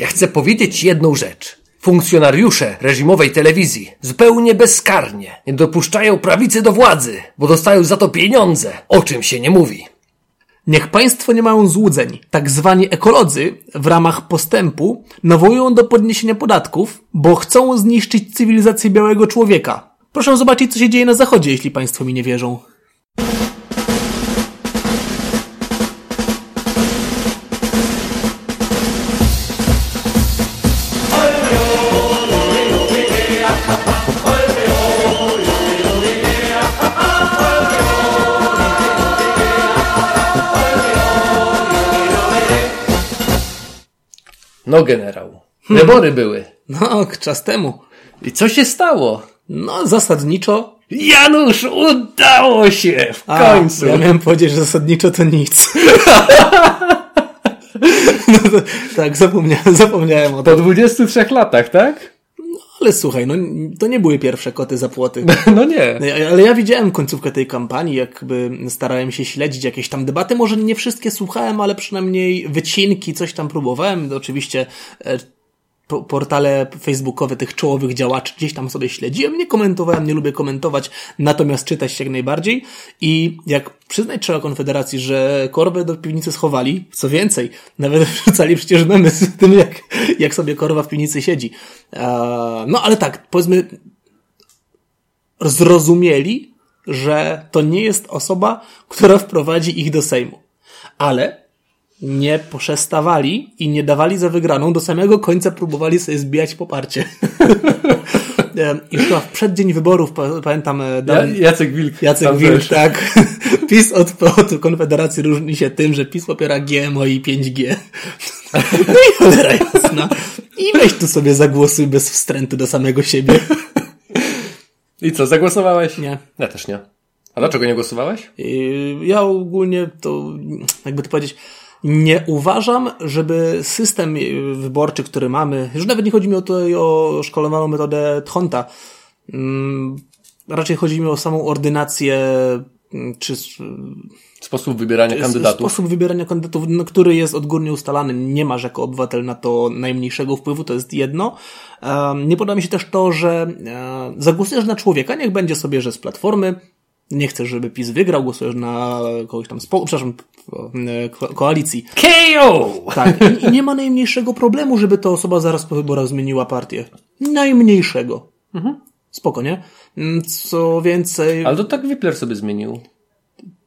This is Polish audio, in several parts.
Ja chcę powiedzieć jedną rzecz. Funkcjonariusze reżimowej telewizji zupełnie bezkarnie nie dopuszczają prawicy do władzy, bo dostają za to pieniądze, o czym się nie mówi. Niech państwo nie mają złudzeń. Tak zwani ekolodzy w ramach postępu nawołują do podniesienia podatków, bo chcą zniszczyć cywilizację białego człowieka. Proszę zobaczyć, co się dzieje na zachodzie, jeśli państwo mi nie wierzą. No generał, wybory były. No, czas temu. I co się stało? No, zasadniczo. Janusz, udało się w A, końcu. Ja miałem powiedzieć, że zasadniczo to nic. no to, tak, zapomniałem, zapomniałem o Po tym. 23 latach, tak? Ale słuchaj, no to nie były pierwsze koty za płoty. No nie. No, Ale ja widziałem końcówkę tej kampanii, jakby starałem się śledzić jakieś tam debaty. Może nie wszystkie słuchałem, ale przynajmniej wycinki, coś tam próbowałem. Oczywiście e, portale facebookowe tych czołowych działaczy gdzieś tam sobie śledziłem. Nie komentowałem, nie lubię komentować, natomiast czytać jak najbardziej. I jak przyznać trzeba Konfederacji, że korwę do piwnicy schowali, co więcej, nawet wrzucali przecież memy z tym, jak, jak sobie korwa w piwnicy siedzi. E, No ale tak, powiedzmy, zrozumieli, że to nie jest osoba, która wprowadzi ich do Sejmu. Ale nie poszestawali i nie dawali za wygraną, do samego końca próbowali sobie zbijać poparcie. I chyba w przeddzień wyborów, pa- pamiętam, e, dałem, Jacek Wilk. Jacek Wilk, też. tak. PiS od, od Konfederacji różni się tym, że PiS popiera GMO i 5G. No i cholera jasna. I weź tu sobie zagłosuj bez wstrętu do samego siebie. I co, zagłosowałeś? Nie. Ja też nie. A dlaczego nie głosowałeś? Yy, Ja ogólnie to, jakby to powiedzieć, nie uważam, żeby system wyborczy, który mamy, już nawet nie chodzi mi o, to, o szkolowaną metodę Tchonta, mm, raczej chodzi mi o samą ordynację, mm, czy Sposób wybierania kandydatów. sposób wybierania kandydatów, no, który jest odgórnie ustalany. Nie masz jako obywatel na to najmniejszego wpływu, to jest jedno. Um, nie podoba mi się też to, że e, zagłosujesz na człowieka, niech będzie sobie, że z platformy, nie chcesz, żeby PiS wygrał, głosujesz na kogoś tam, spo, przepraszam, ko koalicji. KO! Tak, i, i nie ma najmniejszego problemu, żeby ta osoba zaraz po wyborach zmieniła partię. Najmniejszego. Spoko, nie? Mm, Co więcej... Ale to tak Wipler sobie zmienił.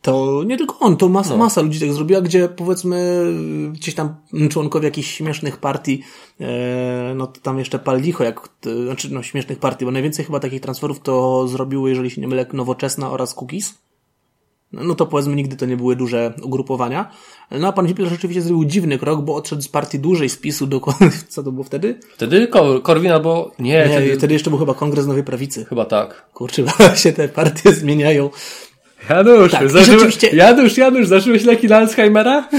To nie tylko on, to masa, masa ludzi tak zrobiła, gdzie powiedzmy gdzieś tam członkowie jakichś śmiesznych partii, e, no to tam jeszcze pal licho, jak, t- znaczy no śmiesznych partii, bo najwięcej chyba takich transferów to zrobiły, jeżeli się nie mylę, Nowoczesna oraz Cookies. No no to powiedzmy nigdy to nie były duże ugrupowania. No a pan Wipler rzeczywiście zrobił dziwny krok, bo odszedł z partii dużej, z PiSu do, co to było wtedy? Wtedy Kor- Korwin albo... Nie, Nie, wtedy... wtedy jeszcze był chyba Kongres Nowej Prawicy. Chyba tak. Kurczę, się te partie zmieniają. Janusz, Tak, zażyłeś... rzeczywiście- Janusz, Janusz, zażyłeś leki na Alzheimera?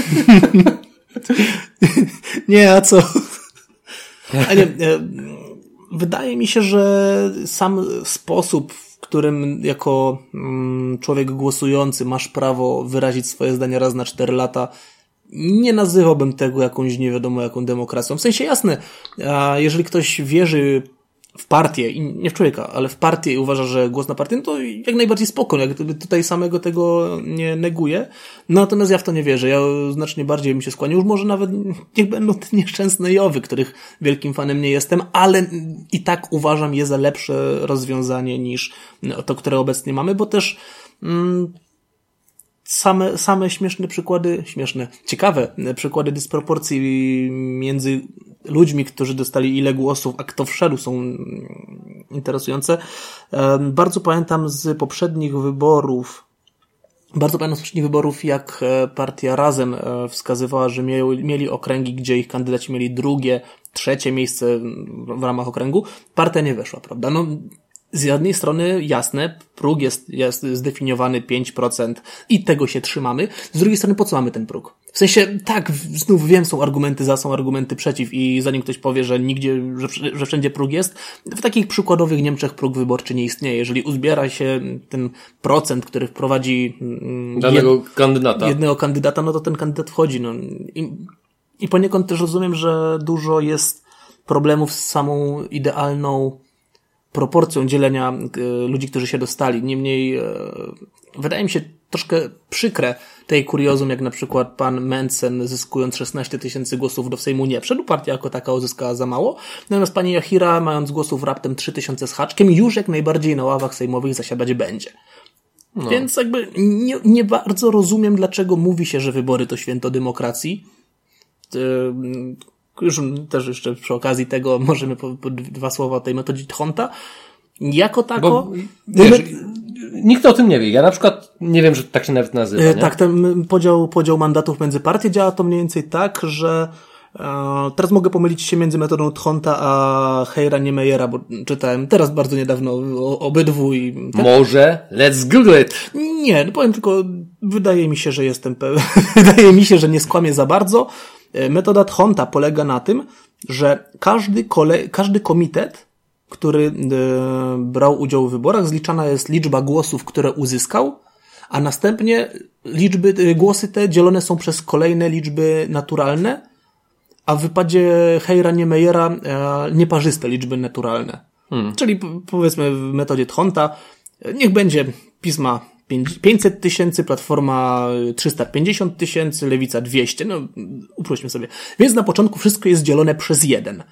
Nie, a co? A nie, e, wydaje mi się, że sam sposób, w którym jako mm, człowiek głosujący masz prawo wyrazić swoje zdanie raz na cztery lata, nie nazywałbym tego jakąś nie wiadomo jaką demokracją. W sensie jasne, jeżeli ktoś wierzy w partię, i nie w człowieka, ale w partię i uważa, że głos na partię, no to jak najbardziej spoko, jak tutaj samego tego nie neguję. Natomiast ja w to nie wierzę. Ja znacznie bardziej bym się skłaniał. Już może nawet niech będą te nieszczęsne Jowy, których wielkim fanem nie jestem, ale i tak uważam je za lepsze rozwiązanie niż to, które obecnie mamy, bo też mm, same, same śmieszne przykłady, śmieszne, ciekawe e, przykłady dysproporcji między ludźmi, którzy dostali ile głosów, a kto wszedł, są mm, interesujące. Bardzo pamiętam z poprzednich wyborów, bardzo pamiętam z poprzednich wyborów, jak e, partia Razem e, wskazywała, że mieli, okręgi, gdzie ich kandydaci mieli drugie, trzecie miejsce w ramach okręgu. Partia nie weszła, prawda? No, z jednej strony jasne, próg jest, jest zdefiniowany 5% i tego się trzymamy. Z drugiej strony po co mamy ten próg? W sensie, tak, znów wiem, są argumenty za, są argumenty przeciw i zanim ktoś powie, że nigdzie, że, że wszędzie próg jest, w takich przykładowych Niemczech próg wyborczy nie istnieje. Jeżeli uzbiera się ten procent, który wprowadzi mm, Danego kandydata. jednego kandydata, no to ten kandydat wchodzi. No. I I poniekąd też rozumiem, że dużo jest problemów z samą idealną proporcją dzielenia e, ludzi, którzy się dostali. Niemniej e, wydaje mi się troszkę przykre tej kuriozum, jak na przykład pan Mensen zyskując 16 tysięcy głosów do Sejmu nie wszedł, partia jako taka uzyskała za mało, natomiast pani Jachira mając głosów raptem 3 tysiące z haczkiem już jak najbardziej na ławach sejmowych zasiadać będzie. No. Więc jakby nie, nie bardzo rozumiem, dlaczego mówi się, że wybory to święto demokracji. Już też jeszcze przy okazji tego możemy po, po dwa słowa o tej metodzie Tchonta. Jako tako... Bo, wiesz, nikt o tym nie wie. Ja na przykład nie wiem, że tak się nawet nazywa. E, nie? Tak, ten podział, podział mandatów między partie działa to mniej więcej tak, że e, Teraz mogę pomylić się między metodą Tchonta a Heira Niemeyera, bo czytałem teraz bardzo niedawno o, obydwu i... Tak? Może? Let's google it! Nie, no powiem tylko, wydaje mi się, że jestem pewien, wydaje mi się, że nie skłamię za bardzo. E, metoda Tchonta polega na tym, że każdy, kole, każdy komitet który e, brał udział w wyborach, zliczana jest liczba głosów, które uzyskał, a następnie liczby, e, głosy te dzielone są przez kolejne liczby naturalne, a w wypadzie Heira Niemeyera nieparzyste liczby naturalne. Hmm. Czyli powiedzmy w metodzie Tchonta, niech będzie pisma 500 tysięcy, Platforma 350 tysięcy, Lewica 200, no uprośmy sobie. Więc na początku wszystko jest dzielone przez jeden.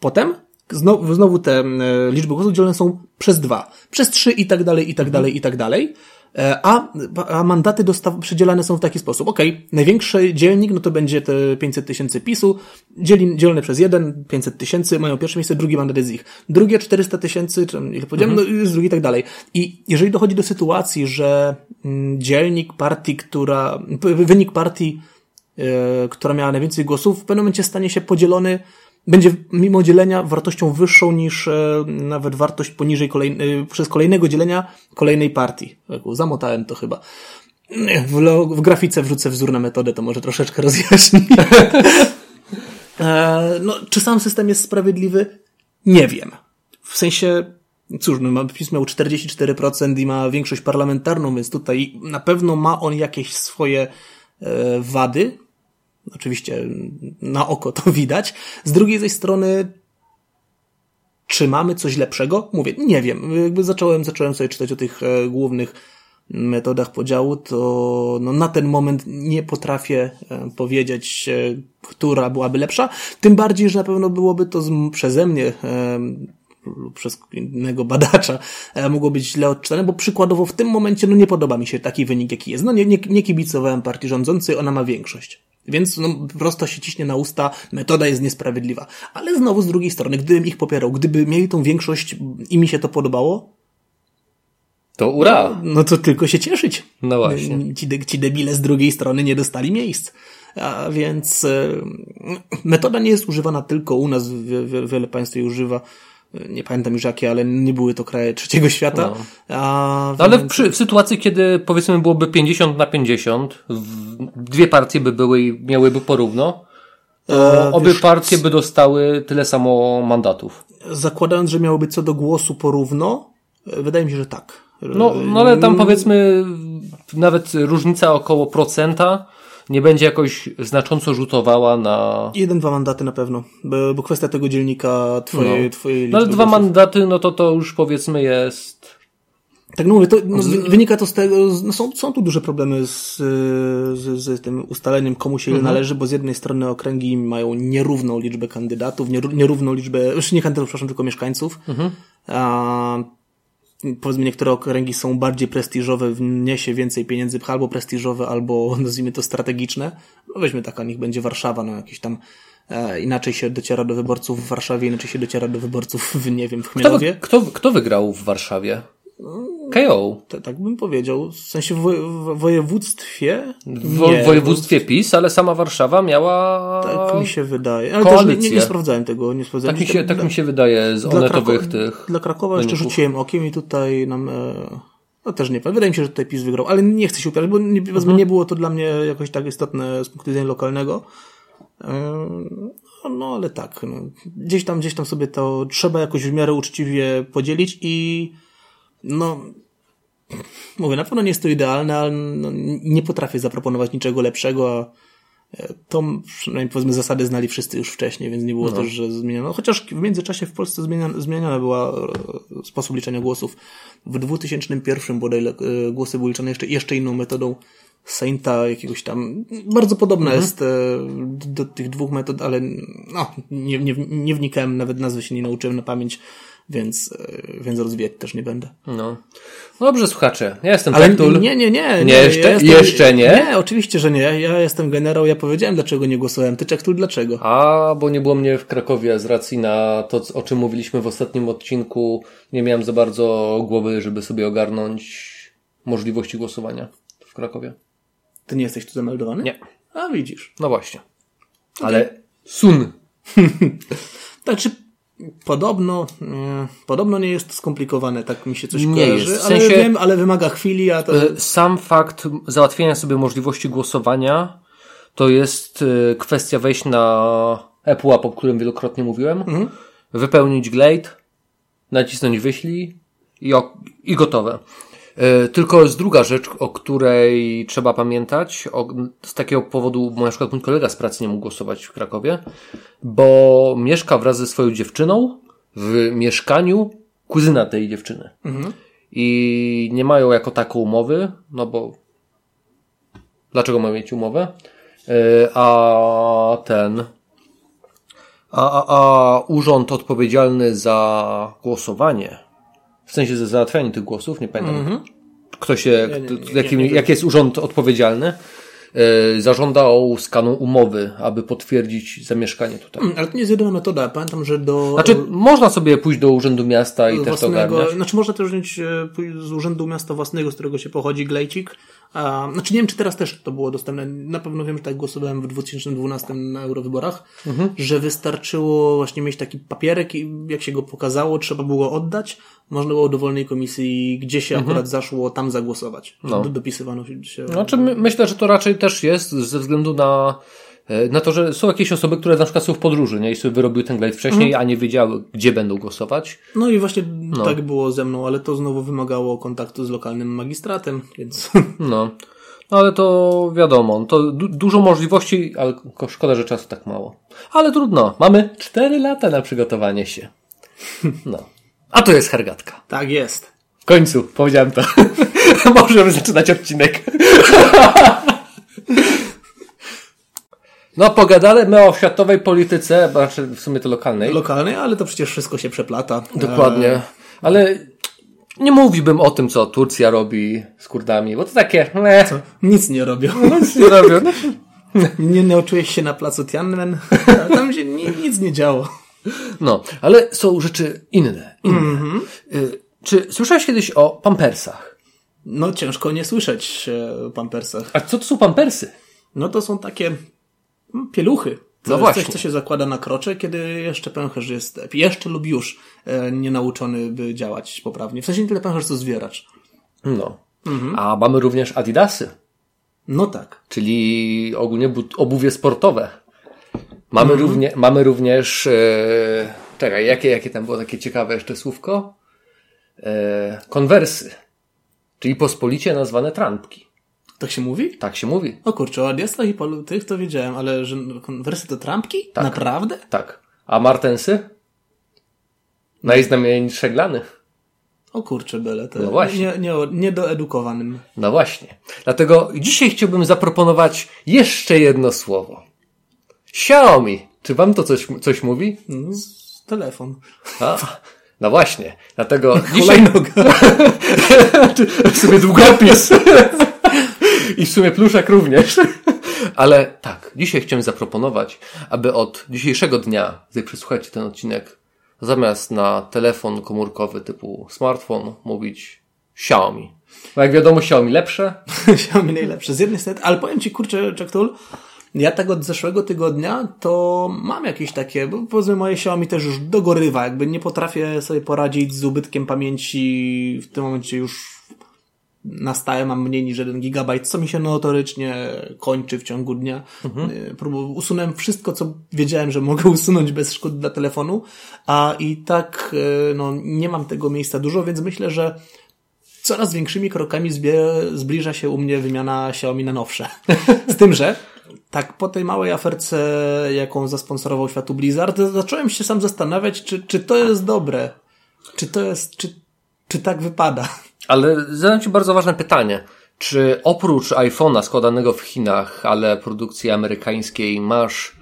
Potem Znowu, znowu te e, liczby głosów dzielone są przez dwa, przez trzy i tak dalej, i tak dalej, i tak dalej. E, a, a mandaty dostaw, przydzielane są w taki sposób. Ok, największy dzielnik, no to będzie te 500 tysięcy PiSu, dzieli, dzielone przez jeden, 500 tysięcy, mają pierwsze miejsce, drugi mandat jest ich. Drugie 400 tysięcy, czy ile powiedziałem, mhm. no jest drugi i tak dalej. I jeżeli dochodzi do sytuacji, że mm, dzielnik partii, która, wynik partii, yy, która miała najwięcej głosów, w pewnym momencie stanie się podzielony będzie mimo dzielenia wartością wyższą niż e, nawet wartość poniżej kolej, e, przez kolejnego dzielenia kolejnej partii. Zamotałem to chyba. W, w grafice wrzucę wzór na metodę, to może troszeczkę rozjaśni. e, no, czy sam system jest sprawiedliwy? Nie wiem. W sensie, cóż, no, PiS miał 44% i ma większość parlamentarną, więc tutaj na pewno ma on jakieś swoje e, wady, Oczywiście na oko to widać. Z drugiej zaś strony, czy mamy coś lepszego? Mówię, nie wiem. Jakby zacząłem, zacząłem sobie czytać o tych e, głównych metodach podziału, to no, na ten moment nie potrafię e, powiedzieć, e, która byłaby lepsza. Tym bardziej, że na pewno byłoby to z, przeze mnie lub przez innego badacza mogło być źle odczytane, bo przykładowo w tym momencie no nie podoba mi się taki wynik, jaki jest. No nie, nie, nie kibicowałem partii rządzącej, ona ma większość. Więc no, prosto się ciśnie na usta, metoda jest niesprawiedliwa. Ale znowu z drugiej strony, gdybym ich popierał, gdyby mieli tą większość i mi się to podobało, to ura! No, no to tylko się cieszyć. No właśnie. Ci, de, ci debile z drugiej strony nie dostali miejsc. A więc e, metoda nie jest używana tylko u nas, wie, wiele państw jej używa nie pamiętam już jakie, ale nie były to kraje trzeciego świata. No. A no, ale przy, w sytuacji, kiedy powiedzmy byłoby 50 na 50, dwie partie by były i miałyby porówno, to e, obie wiesz, partie by dostały tyle samo mandatów. Zakładając, że miałoby co do głosu porówno, wydaje mi się, że tak. No, no ale tam powiedzmy nawet różnica około procenta nie będzie jakoś znacząco rzutowała na... Jeden, dwa mandaty na pewno, bo, bo kwestia tego dzielnika twojej, no. twojej No ale dwa mandaty, no to to już powiedzmy jest... Tak, no mówię, to no, wynika to z tego, no są, są tu duże problemy z, z, z tym ustaleniem, komu się mhm. należy, bo z jednej strony okręgi mają nierówną liczbę kandydatów, nierówną liczbę, już nie kandydatów, przepraszam, tylko mieszkańców, mhm. a powiedzmy niektóre okręgi są bardziej prestiżowe, wniesie więcej pieniędzy, albo prestiżowe, albo nazwijmy to strategiczne. No weźmy taka, niech będzie Warszawa, no jakiś tam e, inaczej się dociera do wyborców w Warszawie, inaczej się dociera do wyborców w, nie wiem, w Chmielowie. Kto, kto, kto wygrał w Warszawie? KO. To, tak bym powiedział. W sensie w, w województwie? W nie, województwie PiS, ale sama Warszawa miała. Tak mi się wydaje. Ale też nie, nie, nie sprawdzałem tego. Nie sprawdzałem. Tak, mi się, tak mi się wydaje z onetowych Krako tych. Dla Krakowa jeszcze rzuciłem okiem i tutaj nam. E, no też nie Wydaje mi się, że tutaj PiS wygrał, ale nie chcę się upierać, bo nie, mhm. nie było to dla mnie jakoś tak istotne z punktu widzenia lokalnego. E, no, no ale tak. No. Gdzieś tam, gdzieś tam sobie to trzeba jakoś w miarę uczciwie podzielić i no, mówię, na pewno nie jest to idealne, ale no, nie potrafię zaproponować niczego lepszego, To przynajmniej powiedzmy zasady znali wszyscy już wcześniej, więc nie było no. też, że zmieniono. Chociaż w międzyczasie w Polsce zmieniona, zmieniona była e, sposób liczenia głosów. W 2001 bodaj e, głosy były liczone jeszcze, jeszcze inną metodą Sainta jakiegoś tam. Bardzo podobna mhm. jest e, do, do, tych dwóch metod, ale no, nie, nie, nie wnikałem, nawet nazwy się nie nauczyłem na pamięć więc, e, więc rozwijać też nie będę. No. Dobrze, słuchacze. Ja jestem Ale Tektul. Nie, nie, nie. Nie, jeszcze, ja jestem, jeszcze nie? Nie, oczywiście, że nie. Ja jestem generał, ja powiedziałem, dlaczego nie głosowałem. Ty, Tektul, dlaczego? A, bo nie było mnie w Krakowie z racji na to, o czym mówiliśmy w ostatnim odcinku. Nie miałem za bardzo głowy, żeby sobie ogarnąć możliwości głosowania w Krakowie. Ty nie jesteś tu zameldowany? Nie. A, widzisz. No właśnie. Ale okay. sun. znaczy, Podobno, mm, podobno nie jest skomplikowane, tak mi się coś nie kojarzy, jest. W sensie, ale wiem, ale wymaga chwili, a to... E, sam fakt załatwienia sobie możliwości głosowania to jest e, kwestia wejść na Apple App, o którym wielokrotnie mówiłem, mhm. wypełnić glade, nacisnąć wyślij i, i gotowe. E, tylko jest druga rzecz, o której trzeba pamiętać. O, z takiego powodu na przykład mój kolega z pracy nie mógł głosować w Krakowie, bo mieszka wraz ze swoją dziewczyną w mieszkaniu kuzyna tej dziewczyny. Mhm. I nie mają jako taką umowy, no bo dlaczego mają mieć umowę? E, a ten a, a, a urząd odpowiedzialny za głosowanie w sensie za załatwianie tych głosów, nie pamiętam. Mm -hmm. Kto się, nie, nie, nie, jakim, jaki jest urząd odpowiedzialny, yy, zażądał skanu umowy, aby potwierdzić zamieszkanie tutaj. Mm, ale to nie jest jedyna metoda. Pamiętam, że do. Znaczy, można sobie pójść do urzędu miasta i też to ogarniać. Znaczy, można też wziąć e, z urzędu miasta własnego, z którego się pochodzi, glejcik. A, znaczy, nie wiem, czy teraz też to było dostępne. Na pewno wiem, że tak głosowałem w 2012 na eurowyborach, mhm. że wystarczyło właśnie mieć taki papierek i jak się go pokazało, trzeba było oddać można było do wolnej komisji, gdzie się mhm. akurat zaszło, tam zagłosować. No. Dopisywano się. Znaczy, my, myślę, że to raczej też jest ze względu na na to, że są jakieś osoby, które na przykład są w podróży, nie? I sobie wyrobiły ten glejt wcześniej, mhm. a nie wiedziały, gdzie będą głosować. No i właśnie no. tak było ze mną, ale to znowu wymagało kontaktu z lokalnym magistratem, więc... No. No ale to wiadomo, to du dużo możliwości, ale szkoda, że czasu tak mało. Ale trudno, mamy cztery lata na przygotowanie się. No. A to jest hergatka. Tak jest. W końcu, powiedziałem to. Możemy zaczynać odcinek. No, pogadamy o światowej polityce, znaczy w sumie to lokalnej. Lokalnej, ale to przecież wszystko się przeplata. Dokładnie. Ale nie mówiłbym o tym, co Turcja robi z Kurdami, bo to takie... Ne. Co? Nic nie robią. No, nic nie robią. nie nauczyłeś się na placu Tiananmen. Tam się nic nie działo. No, ale są rzeczy inne. inne. Mm -hmm. Czy słyszałeś kiedyś o pampersach? No, ciężko nie słyszeć o pampersach. A co to są pampersy? No, to są takie pieluchy. To no właśnie. coś, co się zakłada na krocze, kiedy jeszcze pęcherz jest, jeszcze lub już e, nie nauczony, by działać poprawnie. W sensie nie tyle pęcherz, co zwieracz. No. Mhm. A mamy również adidasy. No tak. Czyli ogólnie obuwie sportowe. Mamy, mm -hmm. równie, mamy również, e, czekaj, jakie, jakie tam było takie ciekawe jeszcze słówko? E, konwersy. Czyli pospolicie nazwane trampki. Tak się mówi? Tak się mówi. O kurczę, o Adiastach i polu tych to wiedziałem, ale że konwersy to trampki? Tak. Naprawdę? Tak. A martensy? Najznamienitsze glany. O kurczę, bele, to no właśnie. Nie, nie, niedoedukowanym. No właśnie. Dlatego dzisiaj chciałbym zaproponować jeszcze jedno słowo. Xiaomi. Czy wam to coś, coś mówi? No, telefon. A, no właśnie. Dlatego dzisiaj... w sumie długopis. I w sumie pluszak również. Ale tak, dzisiaj chciałem zaproponować, aby od dzisiejszego dnia, gdy przesłuchacie ten odcinek, zamiast na telefon komórkowy typu smartfon mówić Xiaomi. Bo jak wiadomo, Xiaomi lepsze. Xiaomi najlepsze. Z jednej strony, ale powiem Ci, kurczę, Czektul, ja tego od zeszłego tygodnia to mam jakieś takie, bo powiedzmy moje Xiaomi też już dogorywa, jakby nie potrafię sobie poradzić z ubytkiem pamięci, w tym momencie już na stałe mam mniej niż 1 gigabajt, co mi się notorycznie kończy w ciągu dnia. Mhm. Y, usunąłem wszystko, co wiedziałem, że mogę usunąć bez szkód dla telefonu, a i tak y, no, nie mam tego miejsca dużo, więc myślę, że coraz większymi krokami zbliża się u mnie wymiana Xiaomi na nowsze. Z tym, że tak po tej małej aferce, jaką zasponsorował światu Blizzard, zacząłem się sam zastanawiać, czy, czy to jest dobre. Czy to jest, czy, czy tak wypada. Ale zadam Ci bardzo ważne pytanie. Czy oprócz iPhone'a składanego w Chinach, ale produkcji amerykańskiej, masz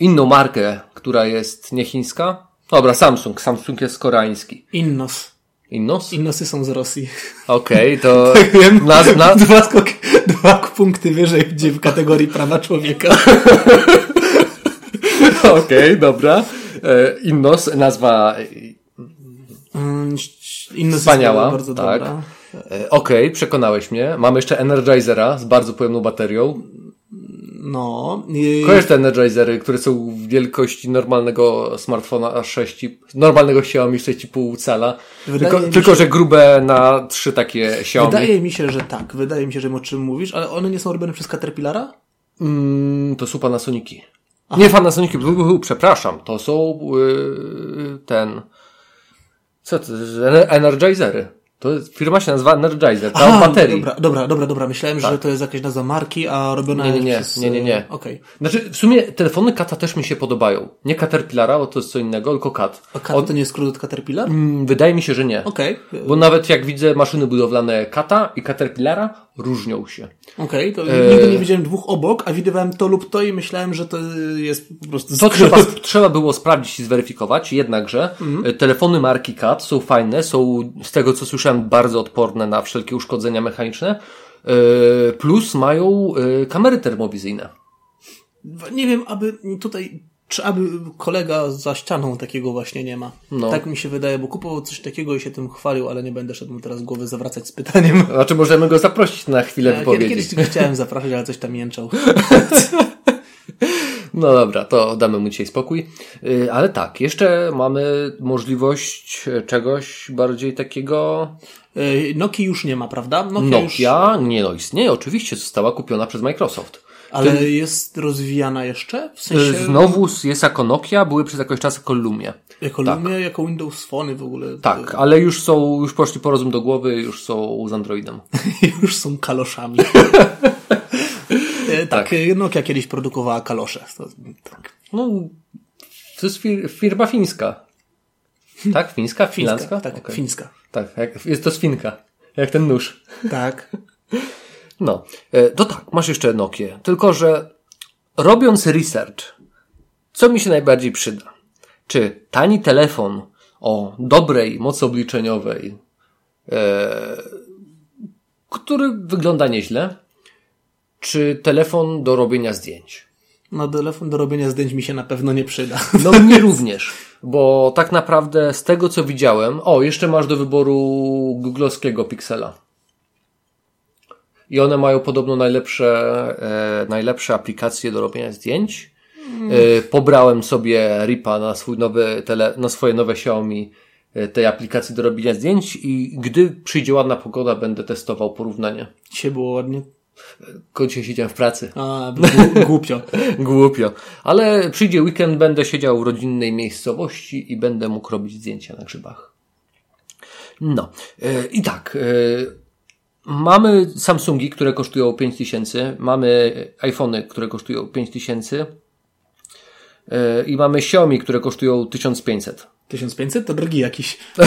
inną markę, która jest nie chińska? Dobra, Samsung. Samsung jest koreański. Innos. Innos? Innosy są z Rosji. Okej, okay, to... tak wiem. Na, na... Dwa, skok, dwa punkty wyżej gdzie w kategorii prawa człowieka. Okej, okay, dobra. E, Innos, nazwa... Mm, Innos Wspaniała, bardzo tak. dobra. E, okej, okay, przekonałeś mnie. Mamy jeszcze Energizera z bardzo pojemną baterią. No. Kojarzysz te Energizery, które są w wielkości normalnego smartfona A6, normalnego Xiaomi 6,5 cala. Tylko, tylko się... że grube na trzy takie Xiaomi. Wydaje mi się, że tak. Wydaje mi się, że o czym mówisz, ale one nie są robione przez Caterpillara? Mm, to są Panasoniki. Aha. Nie Panasoniki, przepraszam. To są yy, ten... Co to? Energizery. To firma się nazywa Energizer, ta Aha, baterii. Dobra, dobra, dobra, dobra. Myślałem, tak. że to jest jakaś nazwa marki, a robiona nie, nie, nie, przez... Nie, nie, nie. Okej. Okay. Znaczy, w sumie telefony Kata też mi się podobają. Nie Caterpillara, bo to jest co innego, tylko Kat. A Kat to nie jest skrót od Caterpillar? Mm, wydaje mi się, że nie. Okej. Okay. Bo nawet jak widzę maszyny budowlane Kata i Caterpillara, różnią się. Okej, okay, to e... nigdy nie widziałem dwóch obok, a widywałem to lub to i myślałem, że to jest po prostu... To trzeba, trzeba było sprawdzić i zweryfikować, jednakże mm. telefony marki Kat są fajne, są z tego co słyszałem bardzo odporne na wszelkie uszkodzenia mechaniczne, e, plus mają e, kamery termowizyjne. Nie wiem, aby tutaj czy aby kolega za ścianą takiego właśnie nie ma? No. Tak mi się wydaje, bo kupował coś takiego i się tym chwalił, ale nie będę szedł mu teraz głowy zawracać z pytaniem. Znaczy możemy go zaprosić na chwilę ja, wypowiedzi. Kiedyś go chciałem zapraszać, ale coś tam jęczał. No dobra, to damy mu dzisiaj spokój. Y, ale tak, jeszcze mamy możliwość czegoś bardziej takiego. Y, Nokia już nie ma, prawda? Nokia, Nokia już... nie no, istnieje, oczywiście została kupiona przez Microsoft. Ale Ten... jest rozwijana jeszcze? W sensie... Znowu jest jako Nokia, były przez jakiś czas jako Lumia. Jako tak. Lumia, jako Windows Phone w ogóle. Tak, ale już są, już poszli po rozum do głowy, już są z Androidem. już są kaloszami. E, tak, tak, Nokia kiedyś produkowała kalosze. To, tak. No, to jest fir firma fińska. Tak? Fińska? Finlandzka? Tak, okay. fińska. Tak, jak, jest to swinka. Jak ten nóż. Tak. No, e, to tak, masz jeszcze Nokia. Tylko, że robiąc research, co mi się najbardziej przyda? Czy tani telefon o dobrej mocy obliczeniowej, e, który wygląda nieźle, czy telefon do robienia zdjęć? No, telefon do robienia zdjęć mi się na pewno nie przyda. No, mnie również, bo tak naprawdę z tego co widziałem, o, jeszcze masz do wyboru googlowskiego Pixela. I one mają podobno najlepsze, e, najlepsze aplikacje do robienia zdjęć. E, pobrałem sobie Ripa na swój nowy tele, na swoje nowe Xiaomi e, tej aplikacji do robienia zdjęć i gdy przyjdzie ładna pogoda, będę testował porównanie. Dzisiaj było ładnie. Dzisiaj siedziałem w pracy. A, głupio. głupio. Ale przyjdzie weekend, będę siedział w rodzinnej miejscowości i będę mógł robić zdjęcia na grzybach. No. E, I tak. Mamy Samsungi, które kosztują 5000, mamy iPhony, które kosztują 5000 e, i mamy Xiaomi, które kosztują 1500. 1500 to drogi jakiś.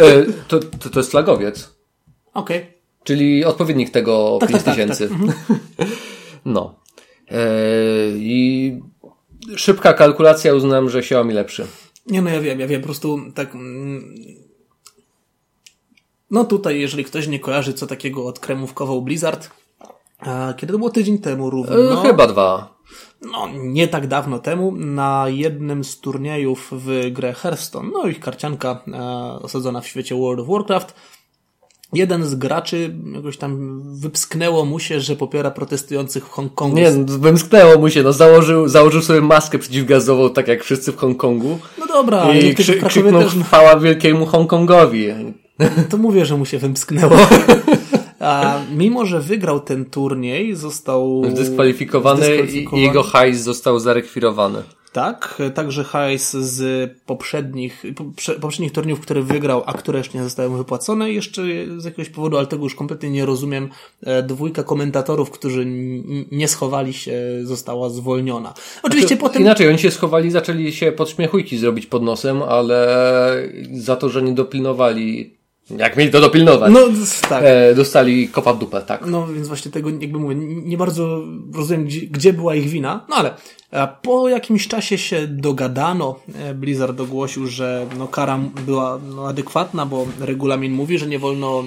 E, to, to, to jest flagowiec. Okej. Okay. Czyli odpowiednik tego tak, 5000. Tak, tak, tak. No. E, I szybka kalkulacja uznam, że Xiaomi lepszy. Nie no, ja wiem, ja wiem, po prostu tak mm, no tutaj, jeżeli ktoś nie kojarzy, co takiego odkremówkował Blizzard, a kiedy to było tydzień temu równo. E, chyba dwa. No, nie tak dawno temu, na jednym z turniejów w grę Hearthstone, no ich karcianka e, osadzona w świecie World of Warcraft, jeden z graczy jakoś tam wypsknęło mu się, że popiera protestujących w Hongkongu. Nie, wymsknęło mu się, no założył, założył sobie maskę przeciwgazową, tak jak wszyscy w Hongkongu. No dobra. I krzy, krzyknął też... chwała wielkiemu Hongkongowi. To mówię, że mu się wymsknęło. A mimo, że wygrał ten turniej, został zdyskwalifikowany, zdyskwalifikowany. i jego hajs został zarekwirowany. Tak, także hajs z poprzednich, poprzednich turniejów, które wygrał, a które jeszcze nie zostały wypłacone, jeszcze z jakiegoś powodu, ale tego już kompletnie nie rozumiem, e, dwójka komentatorów, którzy nie schowali się, została zwolniona. Oczywiście znaczy, potem... Inaczej, oni się schowali, zaczęli się podśmiechujki zrobić pod nosem, ale za to, że nie dopilnowali jak mieli to dopilnować. No, tak. E, dostali kopa w dupę, tak. No, więc właśnie tego, jakby mówię, nie bardzo rozumiem, gdzie, gdzie była ich wina. No, ale e, po jakimś czasie się dogadano. E, Blizzard ogłosił, że no, kara była no, adekwatna, bo regulamin mówi, że nie wolno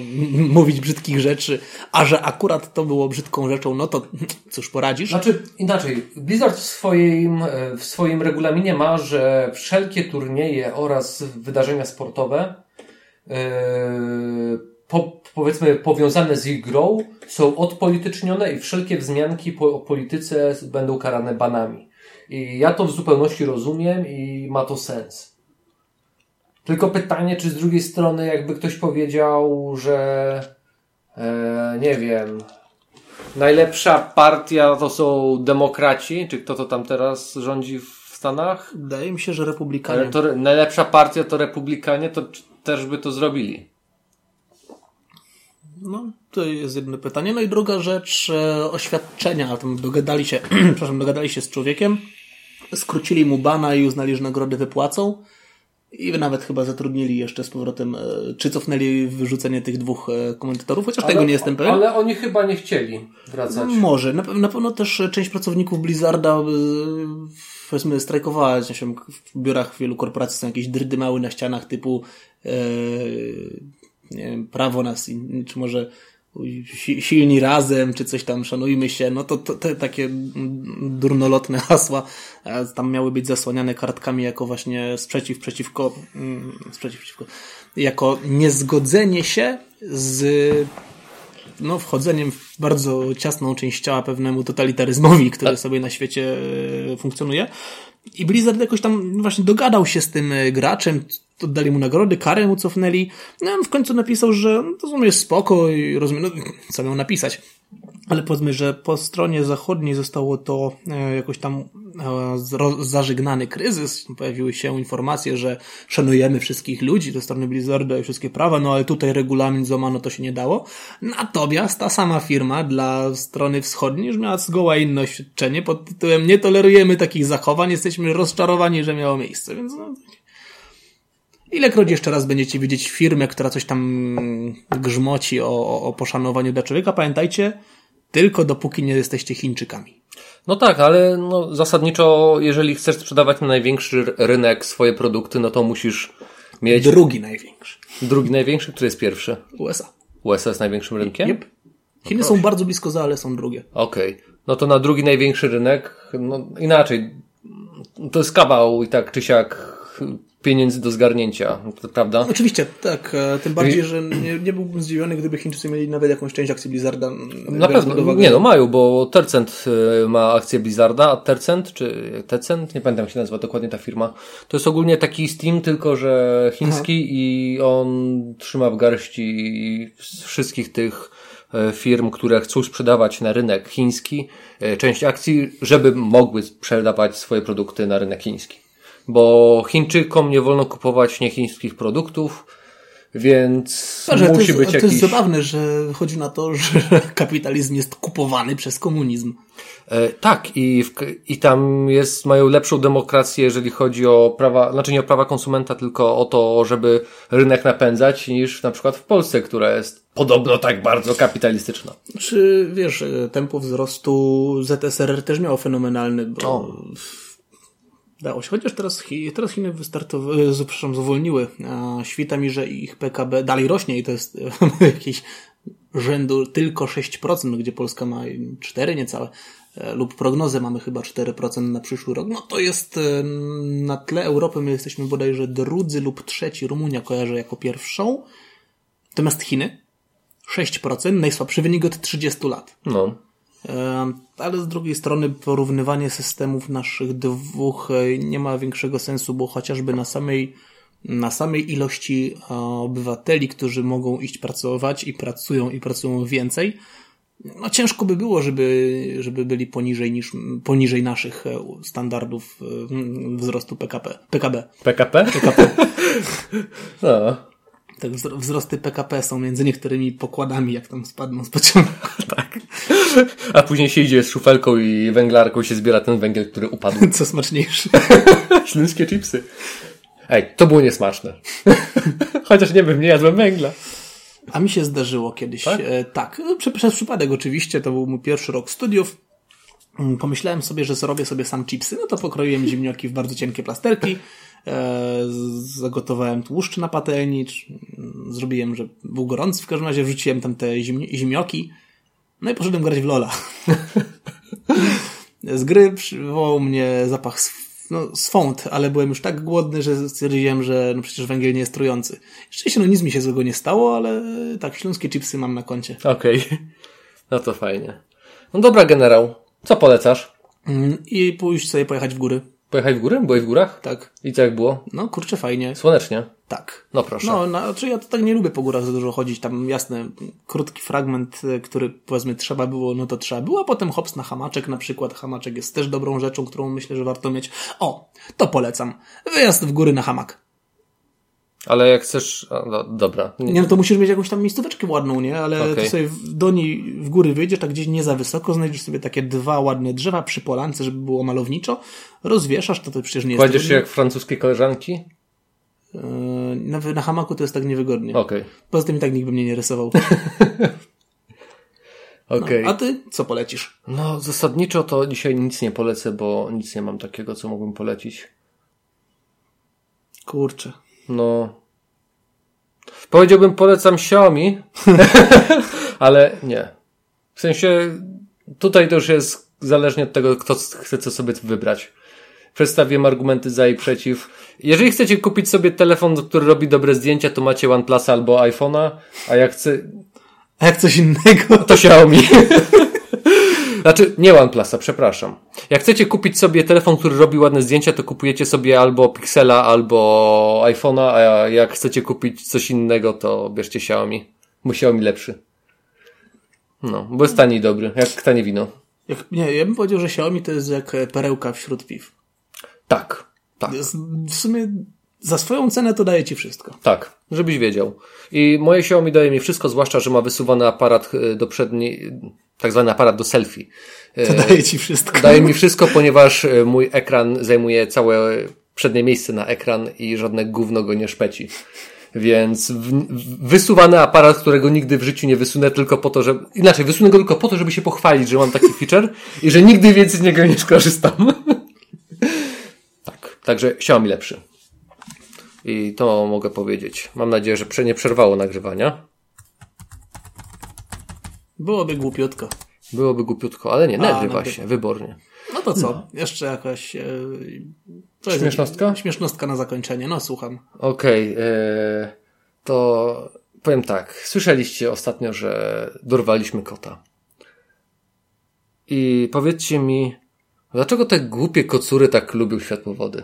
mówić brzydkich rzeczy, a że akurat to było brzydką rzeczą, no to cóż poradzisz? Znaczy, inaczej. Blizzard w swoim, e, w swoim regulaminie ma, że wszelkie turnieje oraz wydarzenia sportowe po, powiedzmy powiązane z ich grą są odpolitycznione i wszelkie wzmianki po, o polityce będą karane banami. I ja to w zupełności rozumiem i ma to sens. Tylko pytanie, czy z drugiej strony jakby ktoś powiedział, że e, nie wiem, najlepsza partia to są demokraci, czy kto to tam teraz rządzi w Stanach? Wydaje mi się, że republikanie. To, najlepsza partia to republikanie, to też by to zrobili. No, to jest jedno pytanie. No i druga rzecz, e, oświadczenia. Tam dogadali się, przepraszam, dogadali się z człowiekiem, skrócili mu bana i uznali, że nagrody wypłacą. I nawet chyba zatrudnili jeszcze z powrotem, e, czy cofnęli wyrzucenie tych dwóch e, komentatorów, chociaż ale, tego nie jestem pewien. Ale oni chyba nie chcieli wracać. Może. Na, na pewno też część pracowników Blizzarda powiedzmy strajkowała się w biurach wielu korporacji są jakieś drdymały na ścianach typu e, nie wiem, prawo nas, czy może silni razem, czy coś tam, szanujmy się, no to, to te takie durnolotne hasła tam miały być zasłaniane kartkami jako właśnie sprzeciw przeciwko, mm, sprzeciw przeciwko, jako niezgodzenie się z no, wchodzeniem w bardzo ciasną część ciała pewnemu totalitaryzmowi, który tak. sobie na świecie e, funkcjonuje. I Blizzard jakoś tam właśnie dogadał się z tym e, graczem, oddali mu nagrody, karę mu cofnęli. No, on w końcu napisał, że no, to jest spoko i rozumiem, no, co miał napisać ale powiedzmy, że po stronie zachodniej zostało to e, jakoś tam zażegnany kryzys. Pojawiły się informacje, że szanujemy wszystkich ludzi ze strony Blizzarda i wszystkie prawa, no ale tutaj regulamin złamano, to się nie dało. Natomiast ta sama firma dla strony wschodniej już miała zgoła inne oświadczenie pod tytułem nie tolerujemy takich zachowań, jesteśmy rozczarowani, że miało miejsce, więc no, Ilekroć jeszcze raz będziecie widzieć firmę, która coś tam grzmoci o, o poszanowaniu dla człowieka, pamiętajcie, tylko dopóki nie jesteście Chińczykami. No tak, ale no, zasadniczo, jeżeli chcesz sprzedawać na największy rynek swoje produkty, no to musisz mieć. Drugi największy. Drugi największy, który jest pierwszy? USA. USA jest największym rynkiem? Yep. Chiny no są bardzo blisko za, ale są drugie. Okej. Okay. No to na drugi największy rynek, no inaczej. To jest kawał i tak czy siak pieniędzy do zgarnięcia, prawda? Oczywiście, tak. E, tym bardziej, że nie, nie byłbym zdziwiony, gdyby Chińczycy mieli nawet jakąś część akcji Blizzarda. Na pewno, nie no mają, bo Tercent e, ma akcję Blizzarda, a Tercent, czy Tecent, nie pamiętam jak się nazywa dokładnie ta firma, to jest ogólnie taki Steam, tylko że chiński Aha. i on trzyma w garści wszystkich tych e, firm, które chcą sprzedawać na rynek chiński część akcji, żeby mogły sprzedawać swoje produkty na rynek chiński bo Chińczykom nie wolno kupować niechińskich produktów, więc Dobrze, musi jest, być jakiś... To jest zabawne, że chodzi na to, że kapitalizm jest kupowany przez komunizm. E, tak, i, w, i tam jest, mają lepszą demokrację, jeżeli chodzi o prawa, znaczy nie o prawa konsumenta, tylko o to, żeby rynek napędzać, niż na przykład w Polsce, która jest podobno tak bardzo kapitalistyczna. Czy wiesz, e, tempo wzrostu ZSRR też miało fenomenalny, bo o Dało się, chociaż teraz, teraz Chiny wystartowały, e, przepraszam, zwolniły. A świta mi, że ich PKB dalej rośnie i to jest jakieś rzędu tylko 6%, gdzie Polska ma 4 niecałe e, lub prognozę mamy chyba 4% na przyszły rok, no to jest e, na tle Europy my jesteśmy bodajże drudzy lub trzeci, Rumunia kojarzę jako pierwszą, natomiast Chiny 6%, najsłabszy wynik od 30 lat. No ale z drugiej strony porównywanie systemów naszych dwóch e, nie ma większego sensu, bo chociażby na samej, na samej ilości obywateli, którzy mogą iść pracować i pracują i pracują więcej, no ciężko by było, żeby, żeby byli poniżej niż, poniżej naszych standardów wzrostu PKP, PKB. PKP? PKP. no. Tak, wzrosty PKP są między niektórymi pokładami, jak tam spadną z pociągu. tak. A później się idzie z szufelką i węglarką się zbiera ten węgiel, który upadł. Co smaczniejsze. Śląskie chipsy. Ej, to było niesmaczne. Chociaż nie wiem, nie jadłem węgla. A mi się zdarzyło kiedyś. Tak? E, tak, przez przypadek oczywiście, to był mój pierwszy rok studiów. Mm, pomyślałem sobie, że zrobię sobie sam chipsy, no to pokroiłem ziemnioki w bardzo cienkie plasterki, e, zagotowałem tłuszcz na patelni, zrobiłem, że był gorący, w każdym razie wrzuciłem tam te ziemnioki, no i poszedłem grać w Lola. Z gry przywołał mnie zapach no, swąd, ale byłem już tak głodny, że stwierdziłem, że no przecież węgiel nie jest trujący. Szczęście, no nic mi się złego nie stało, ale tak, śląskie chipsy mam na koncie. Okej. Okay. No to fajnie. No dobra, generał. Co polecasz? Mm, I pójść sobie pojechać w góry. Pojechać w góry? Byłeś w górach? Tak. I co jak było? No kurczę, fajnie. Słonecznie? Tak. No proszę. No, no znaczy ja to tak nie lubię po górach za dużo chodzić. Tam jasne, krótki fragment, e, który powiedzmy trzeba było, no to trzeba było, a potem hops na hamaczek na przykład. Hamaczek jest też dobrą rzeczą, którą myślę, że warto mieć. O, to polecam. Wyjazd w góry na hamak. Ale jak chcesz, no, dobra. Nie. nie, no to musisz mieć jakąś tam miejscóweczkę ładną, nie? Ale okay. ty sobie do niej w góry wyjdziesz, tak gdzieś nie za wysoko, znajdziesz sobie takie dwa ładne drzewa przy polance, żeby było malowniczo, rozwieszasz, to to przecież nie jest... Kładziesz się jak francuskie koleżanki? Yy, na, na hamaku to jest tak niewygodnie. Okay. Poza tym i tak nikt by mnie nie rysował. Okay. No, a ty co polecisz? No, zasadniczo to dzisiaj nic nie polecę, bo nic nie mam takiego, co mógłbym polecić. Kurczę. No. Powiedziałbym polecam Xiaomi, ale nie. W sensie tutaj to już jest zależnie od tego, kto chce co sobie wybrać. Przedstawiłem argumenty za i przeciw. Jeżeli chcecie kupić sobie telefon, który robi dobre zdjęcia, to macie OnePlus albo iPhone'a, a jak chce... A jak coś innego? To Xiaomi. Znaczy, nie OnePlusa, przepraszam. Jak chcecie kupić sobie telefon, który robi ładne zdjęcia, to kupujecie sobie albo Pixela, albo iPhone'a, a jak chcecie kupić coś innego, to bierzcie Xiaomi. Bo Xiaomi lepszy. No, bo jest tani i dobry, jak tanie wino. Jak, nie, ja bym powiedział, że Xiaomi to jest jak perełka wśród piw. Tak, tak. W sumie za swoją cenę to daje ci wszystko. Tak, żebyś wiedział. I moje Xiaomi daje mi wszystko, zwłaszcza, że ma wysuwany aparat e, do przedniej, tak zwany aparat do selfie. To daje ci wszystko. Daje mi wszystko, ponieważ e, mój ekran zajmuje całe przednie miejsce na ekran i żadne gówno go nie szpeci. Więc wysuwany aparat, którego nigdy w życiu nie wysunę tylko po to, że, inaczej, wysunę go tylko po to, żeby się pochwalić, że mam taki feature i że nigdy więcej z niego nie skorzystam. tak, także Xiaomi lepszy. I to mogę powiedzieć. Mam nadzieję, że nie przerwało nagrywania. Byłoby głupiutko. Byłoby głupiutko, ale nie, nagrywa się, wybornie. No to co? No. Jeszcze jakaś... E, śmiesznostka? Śmiesznostka na zakończenie, no słucham. Okej, okay, e, to powiem tak. Słyszeliście ostatnio, że dorwaliśmy kota. I powiedzcie mi, dlaczego te głupie kocury tak lubią światłowody?